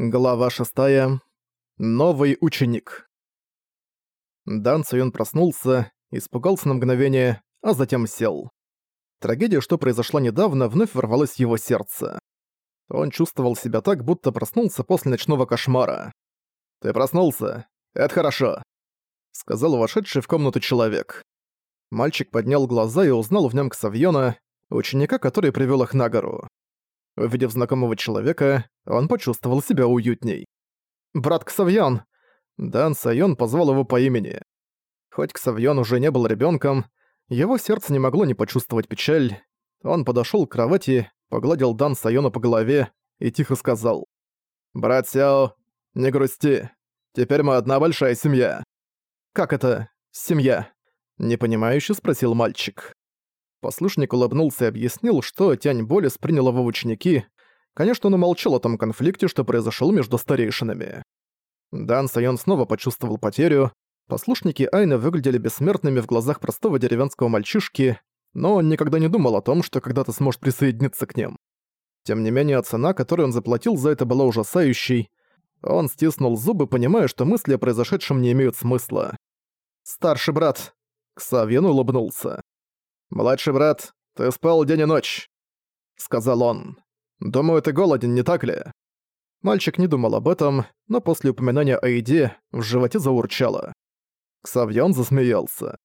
Глава 6. Новый ученик. Дан Цуюн проснулся, испугался на мгновение, а затем сел. Трагедия, что произошла недавно, вновь ворвалась в его сердце. Он чувствовал себя так, будто проснулся после ночного кошмара. «Ты проснулся? Это хорошо», — сказал вошедший в комнату человек. Мальчик поднял глаза и узнал в нем Ксавьона, ученика, который привел их на гору. Увидев знакомого человека, он почувствовал себя уютней. «Брат Ксавьон!» Дан Сайон позвал его по имени. Хоть Ксавьон уже не был ребенком, его сердце не могло не почувствовать печаль. Он подошел к кровати, погладил Дан Сайона по голове и тихо сказал. «Брат Сяо, не грусти. Теперь мы одна большая семья». «Как это? Семья?» Непонимающе спросил мальчик. Послушник улыбнулся и объяснил, что Тянь Болес принял его в ученики. Конечно, он умолчал о том конфликте, что произошел между старейшинами. Дан Сайон снова почувствовал потерю. Послушники Айны выглядели бессмертными в глазах простого деревенского мальчишки, но он никогда не думал о том, что когда-то сможет присоединиться к ним. Тем не менее, цена, которую он заплатил за это, была ужасающей. Он стиснул зубы, понимая, что мысли о произошедшем не имеют смысла. «Старший брат!» Ксавьен улыбнулся. «Младший брат, ты спал день и ночь», — сказал он. «Думаю, ты голоден, не так ли?» Мальчик не думал об этом, но после упоминания о еде в животе заурчало. Ксавьон засмеялся.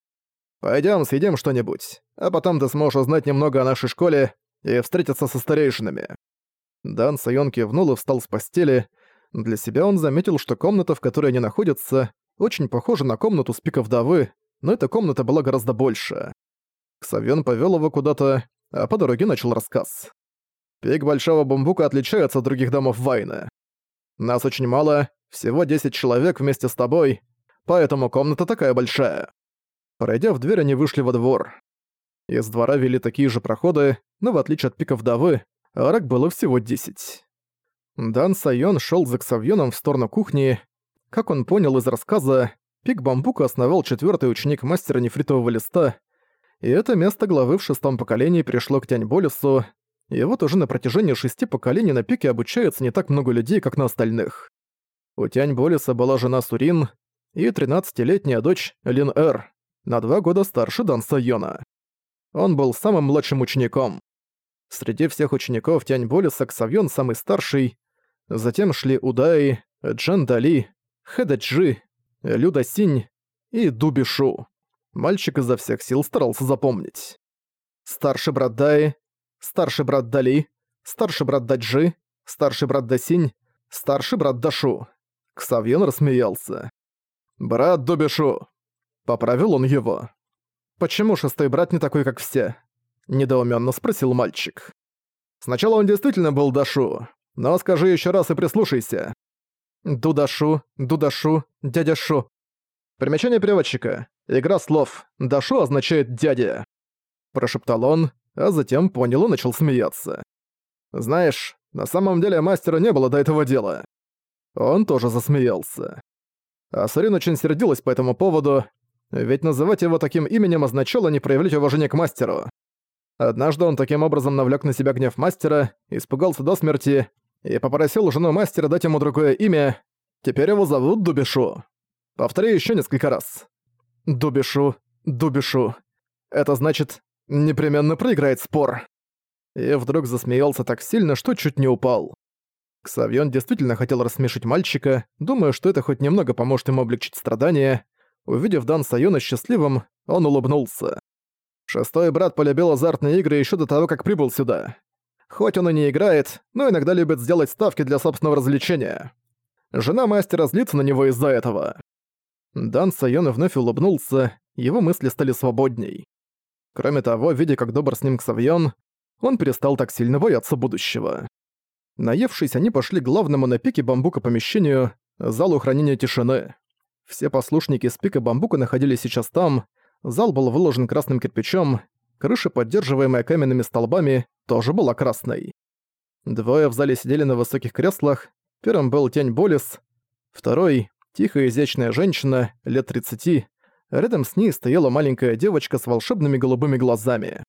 «Пойдём съедим что-нибудь, а потом ты сможешь узнать немного о нашей школе и встретиться со старейшинами». Дан Сайон кивнул и встал с постели. Для себя он заметил, что комната, в которой они находятся, очень похожа на комнату с пика вдовы, но эта комната была гораздо больше. Ксавьон повёл его куда-то, а по дороге начал рассказ. «Пик Большого Бамбука отличается от других домов Вайны. Нас очень мало, всего 10 человек вместе с тобой, поэтому комната такая большая». Пройдя в дверь, они вышли во двор. Из двора вели такие же проходы, но в отличие от пика вдовы, арок было всего 10. Дан Сайон шёл за Ксавьоном в сторону кухни. Как он понял из рассказа, пик Бамбука основал четвёртый ученик мастера нефритового листа, и это место главы в шестом поколении пришло к Тянь-Болесу, и вот уже на протяжении шести поколений на пике обучается не так много людей, как на остальных. У Тянь-Болеса была жена Сурин и 13-летняя дочь Лин-Эр, на два года старше Дан Сайона. Он был самым младшим учеником. Среди всех учеников Тянь-Болеса Ксавьон самый старший, затем шли Удаи, Джан Дали, Хэдаджи, Люда Синь и Дубишу. Мальчик изо всех сил старался запомнить. Старший брат Дай, старший брат Дали, старший брат Даджи, старший брат Дасинь, старший брат Дашу. Ксавьен рассмеялся. «Брат Дубишу!» Поправил он его. «Почему шестой брат не такой, как все?» Недоуменно спросил мальчик. «Сначала он действительно был Дашу, но скажи еще раз и прислушайся. Дудашу, Дудашу, дядя Шу. Примечание переводчика. Игра слов «Дашу» означает «дядя». Прошептал он, а затем понял и начал смеяться. Знаешь, на самом деле мастеру не было до этого дела. Он тоже засмеялся. А Сарин очень сердилась по этому поводу, ведь называть его таким именем означало не проявлять уважения к мастеру. Однажды он таким образом навлек на себя гнев мастера, испугался до смерти и попросил жену мастера дать ему другое имя. Теперь его зовут Дубишу. Повтори еще несколько раз. Дубишу, Дубишу. Это значит, непременно проиграет спор. И вдруг засмеялся так сильно, что чуть не упал. Ксавьон действительно хотел рассмешить мальчика, думая, что это хоть немного поможет ему облегчить страдания. Увидев Дан Сайона счастливым, он улыбнулся. Шестой брат полюбил азартные игры еще до того, как прибыл сюда. Хоть он и не играет, но иногда любит сделать ставки для собственного развлечения. Жена мастера злится на него из-за этого. Дан Сайон вновь улыбнулся, его мысли стали свободней. Кроме того, видя, как добр с ним Ксавьон, он перестал так сильно бояться будущего. Наевшись, они пошли к главному на пике бамбука помещению, залу хранения тишины. Все послушники с пика бамбука находились сейчас там, зал был выложен красным кирпичом, крыша, поддерживаемая каменными столбами, тоже была красной. Двое в зале сидели на высоких креслах, первым был Тень Болис, второй Тихая изящная женщина, лет 30, рядом с ней стояла маленькая девочка с волшебными голубыми глазами.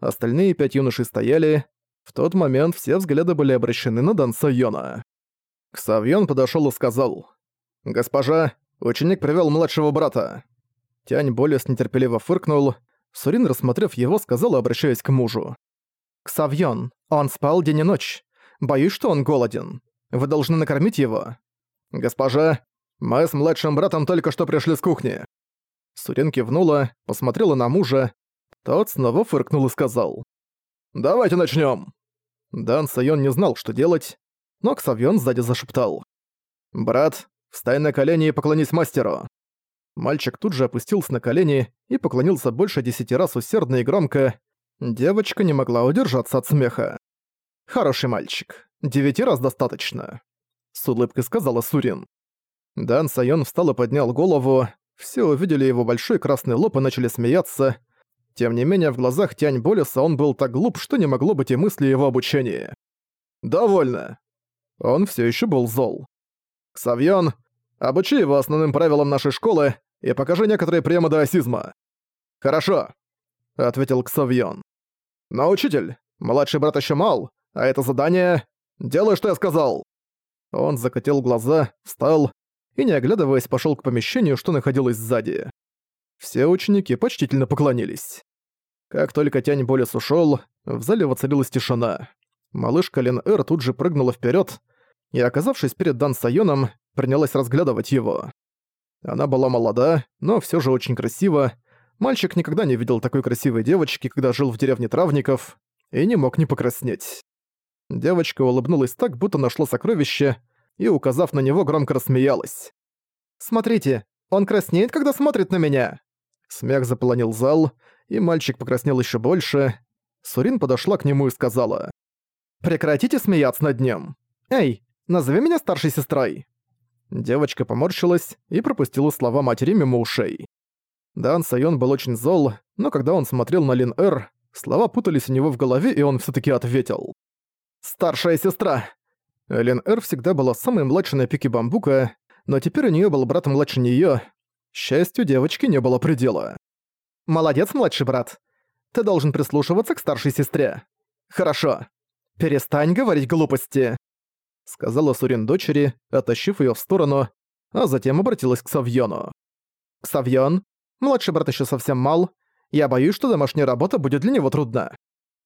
Остальные пять юношей стояли. В тот момент все взгляды были обращены на Дан Сайона. Ксавьон подошёл и сказал. «Госпожа, ученик привёл младшего брата». Тянь Болес нетерпеливо фыркнул. Сурин, рассмотрев его, сказал, обращаясь к мужу. «Ксавьон, он спал день и ночь. Боюсь, что он голоден. Вы должны накормить его». «Госпожа, мы с младшим братом только что пришли с кухни». Сурин кивнула, посмотрела на мужа. Тот снова фыркнул и сказал. «Давайте начнём». Дан Сайон не знал, что делать, но Ксавьон сзади зашептал. «Брат, встань на колени и поклонись мастеру». Мальчик тут же опустился на колени и поклонился больше десяти раз усердно и громко. Девочка не могла удержаться от смеха. «Хороший мальчик. Девяти раз достаточно», — с улыбкой сказала Сурин. Дан Сайон встал и поднял голову. Все увидели его большой красный лоб и начали смеяться. Тем не менее, в глазах Тянь Болеса он был так глуп, что не могло быть и мысли его обучения. «Довольно!» Он все еще был зол. «Ксавьон, обучи его основным правилам нашей школы и покажи некоторые приемы даосизма». «Хорошо», — ответил Ксавьон. «Но, учитель, младший брат еще мал, а это задание... Делай, что я сказал!» Он закатил глаза, встал и, не оглядываясь, пошел к помещению, что находилось сзади. Все ученики почтительно поклонились. Как только Тянь Болес ушел, в зале воцарилась тишина. Малышка Лен Эр тут же прыгнула вперед и, оказавшись перед Дан Сайоном, принялась разглядывать его. Она была молода, но все же очень красива. Мальчик никогда не видел такой красивой девочки, когда жил в деревне травников, и не мог не покраснеть. Девочка улыбнулась так, будто нашла сокровище, и, указав на него, громко рассмеялась. «Смотрите, он краснеет, когда смотрит на меня!» Смех заполонил зал, и мальчик покраснел еще больше. Сурин подошла к нему и сказала. «Прекратите смеяться над ним! Эй, назови меня старшей сестрой!» Девочка поморщилась и пропустила слова матери мимо ушей. Дан Сайон был очень зол, но когда он смотрел на Лин Эр, слова путались у него в голове, и он все таки ответил. «Старшая сестра!» Лин Эр всегда была самой младшей на пике бамбука, но теперь у нее был брат младше неё. Счастью, девочки не было предела. «Молодец, младший брат. Ты должен прислушиваться к старшей сестре. Хорошо. Перестань говорить глупости», — сказала Сурин дочери, оттащив её в сторону, а затем обратилась к Савьону. «Савьон, младший брат ещё совсем мал. Я боюсь, что домашняя работа будет для него трудна.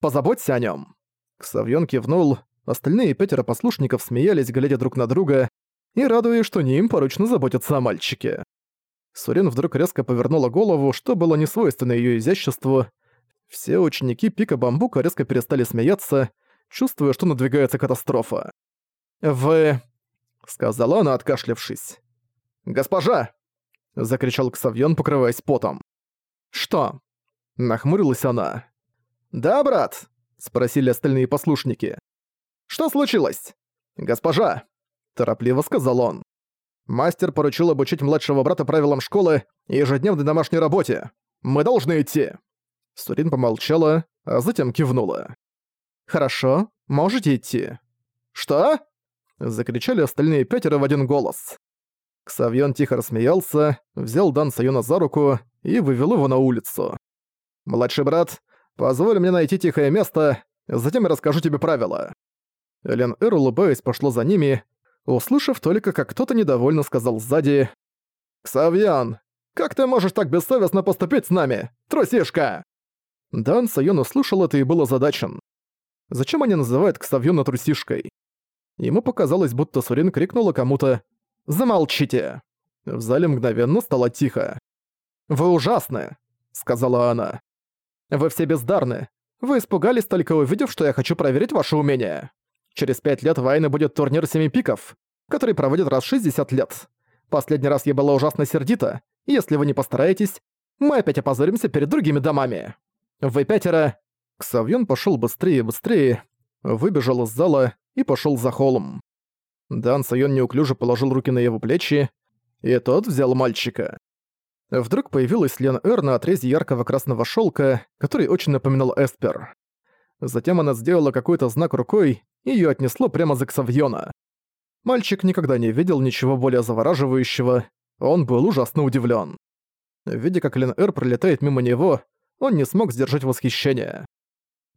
Позаботься о нём». Ксавьон кивнул, остальные пятеро послушников смеялись, глядя друг на друга, и радуясь, что не им поручно заботиться о мальчике. Сурен вдруг резко повернула голову, что было не свойственно её изяществу. Все ученики пика бамбука резко перестали смеяться, чувствуя, что надвигается катастрофа. «Вы...» — сказала она, откашлявшись. «Госпожа!» — закричал Ксавьон, покрываясь потом. «Что?» — нахмурилась она. «Да, брат?» — спросили остальные послушники. «Что случилось?» «Госпожа!» — торопливо сказал он. «Мастер поручил обучить младшего брата правилам школы и ежедневной домашней работе. Мы должны идти!» Сурин помолчала, а затем кивнула. «Хорошо, можете идти». «Что?» — закричали остальные пятеро в один голос. Ксавьон тихо рассмеялся, взял Дан Сайона за руку и вывел его на улицу. «Младший брат, позволь мне найти тихое место, затем я расскажу тебе правила». Элен Эр, улыбаясь, пошло за ними, услышав только, как кто-то недовольно сказал сзади «Ксавьон, как ты можешь так бессовестно поступить с нами, трусишка?» Дан Сайон услышал это и был озадачен. Зачем они называют Ксавьона трусишкой? Ему показалось, будто Сурин крикнула кому-то «Замолчите!». В зале мгновенно стало тихо. «Вы ужасны!» — сказала она. «Вы все бездарны. Вы испугались только увидев, что я хочу проверить ваше умение. Через пять лет в Айне будет турнир Семи Пиков, который проводят раз в 60 лет. Последний раз я была ужасно сердита, и если вы не постараетесь, мы опять опозоримся перед другими домами. Вы пятеро...» Ксавьон пошел быстрее и быстрее, выбежал из зала и пошел за холм. Дан Сайон неуклюже положил руки на его плечи, и тот взял мальчика. Вдруг появилась Лен Эр на отрезе яркого красного шелка, который очень напоминал Эспер. Затем она сделала какой-то знак рукой, её отнесло прямо за Ксавьона. Мальчик никогда не видел ничего более завораживающего, он был ужасно удивлен. Видя, как Лен Эр пролетает мимо него, он не смог сдержать восхищение.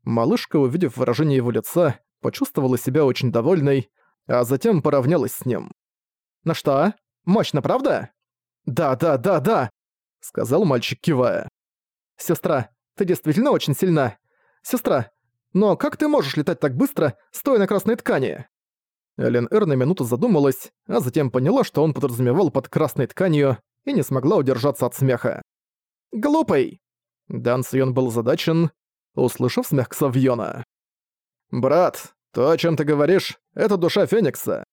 Малышка, увидев выражение его лица, почувствовала себя очень довольной, а затем поравнялась с ним. «Ну что, мощно, правда?» «Да, да, да, да!» — сказал мальчик, кивая. «Сестра, ты действительно очень сильна. Сестра, но как ты можешь летать так быстро, стоя на красной ткани?» Элен Эр на минуту задумалась, а затем поняла, что он подразумевал под красной тканью, и не смогла удержаться от смеха. «Глупый!» Дан Сион был задачен, услышав смех Ксавьона. «Брат, то, о чем ты говоришь, это душа Феникса.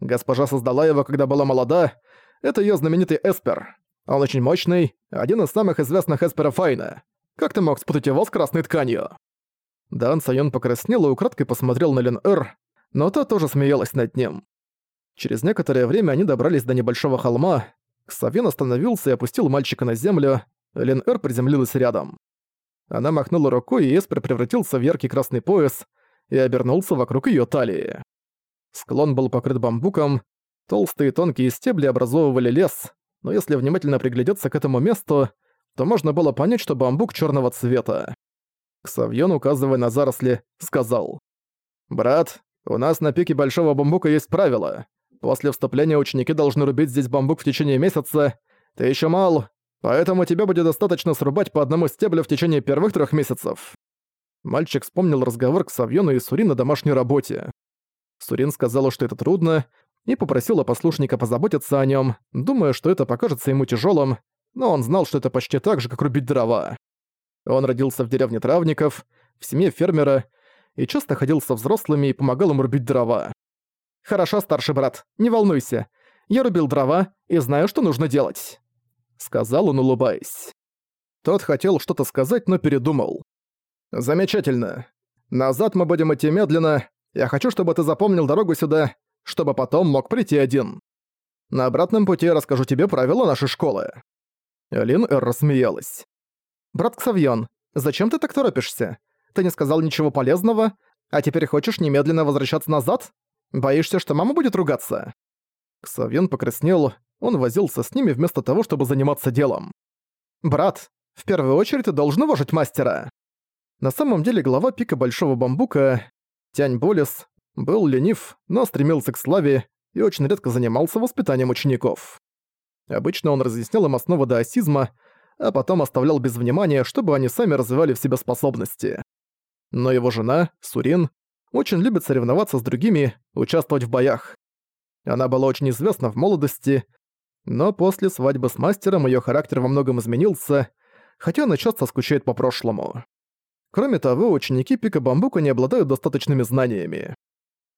Госпожа создала его, когда была молода. Это ее знаменитый Эспер. Он очень мощный, один из самых известных Эсперов Файна. Как ты мог спутать его с красной тканью?» Дан Сайон покраснел и украдкой посмотрел на Лен Эр, но та тоже смеялась над ним. Через некоторое время они добрались до небольшого холма. Ксавьон остановился и опустил мальчика на землю. Лен Эр приземлилась рядом. Она махнула рукой, и Эспер превратился в яркий красный пояс и обернулся вокруг ее талии. Склон был покрыт бамбуком, толстые тонкие стебли образовывали лес, но если внимательно приглядеться к этому месту, то можно было понять, что бамбук черного цвета. Ксавьон, указывая на заросли, сказал. «Брат, у нас на пике большого бамбука есть правило. После вступления ученики должны рубить здесь бамбук в течение месяца. Ты еще мал, поэтому тебе будет достаточно срубать по одному стеблю в течение первых трех месяцев». Мальчик вспомнил разговор к Савьону и Сурин на домашней работе. Сурин сказала, что это трудно, и попросила послушника позаботиться о нем, думая, что это покажется ему тяжелым, но он знал, что это почти так же, как рубить дрова. Он родился в деревне травников, в семье фермера, и часто ходил со взрослыми и помогал им рубить дрова. «Хорошо, старший брат, не волнуйся. Я рубил дрова и знаю, что нужно делать», — сказал он, улыбаясь. Тот хотел что-то сказать, но передумал. «Замечательно. Назад мы будем идти медленно. Я хочу, чтобы ты запомнил дорогу сюда, чтобы потом мог прийти один. На обратном пути я расскажу тебе правила нашей школы». Лин Эр рассмеялась. «Брат Ксавьон, зачем ты так торопишься? Ты не сказал ничего полезного, а теперь хочешь немедленно возвращаться назад? Боишься, что мама будет ругаться?» Ксавьон покраснел, он возился с ними вместо того, чтобы заниматься делом. «Брат, в первую очередь ты должен уважить мастера». На самом деле глава пика Большого Бамбука, Тянь Болес, был ленив, но стремился к славе и очень редко занимался воспитанием учеников. Обычно он разъяснял им основы даосизма, а потом оставлял без внимания, чтобы они сами развивали в себе способности. Но его жена, Сурин, очень любит соревноваться с другими, участвовать в боях. Она была очень известна в молодости, но после свадьбы с мастером ее характер во многом изменился, хотя она часто скучает по прошлому. Кроме того, ученики Пика Бамбука не обладают достаточными знаниями.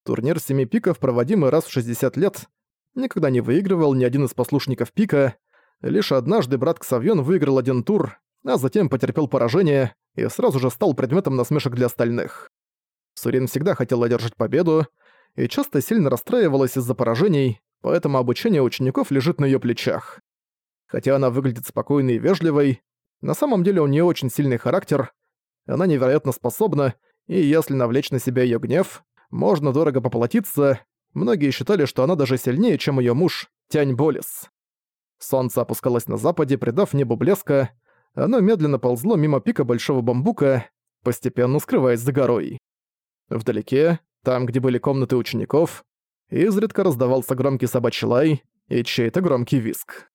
Турнир Семи Пиков, проводимый раз в 60 лет, никогда не выигрывал ни один из послушников Пика, лишь однажды брат Ксавьон выиграл один тур, а затем потерпел поражение и сразу же стал предметом насмешек для остальных. Сурин всегда хотел одержать победу и часто сильно расстраивалась из-за поражений, поэтому обучение учеников лежит на её плечах. Хотя она выглядит спокойной и вежливой, на самом деле у неё очень сильный характер, она невероятно способна, и если навлечь на себя её гнев, можно дорого поплатиться. Многие считали, что она даже сильнее, чем её муж, Тянь Болис. Солнце опускалось на западе, придав небу блеска, оно медленно ползло мимо пика большого бамбука, постепенно скрываясь за горой. Вдалеке, там, где были комнаты учеников, изредка раздавался громкий собачий лай и чей-то громкий виск.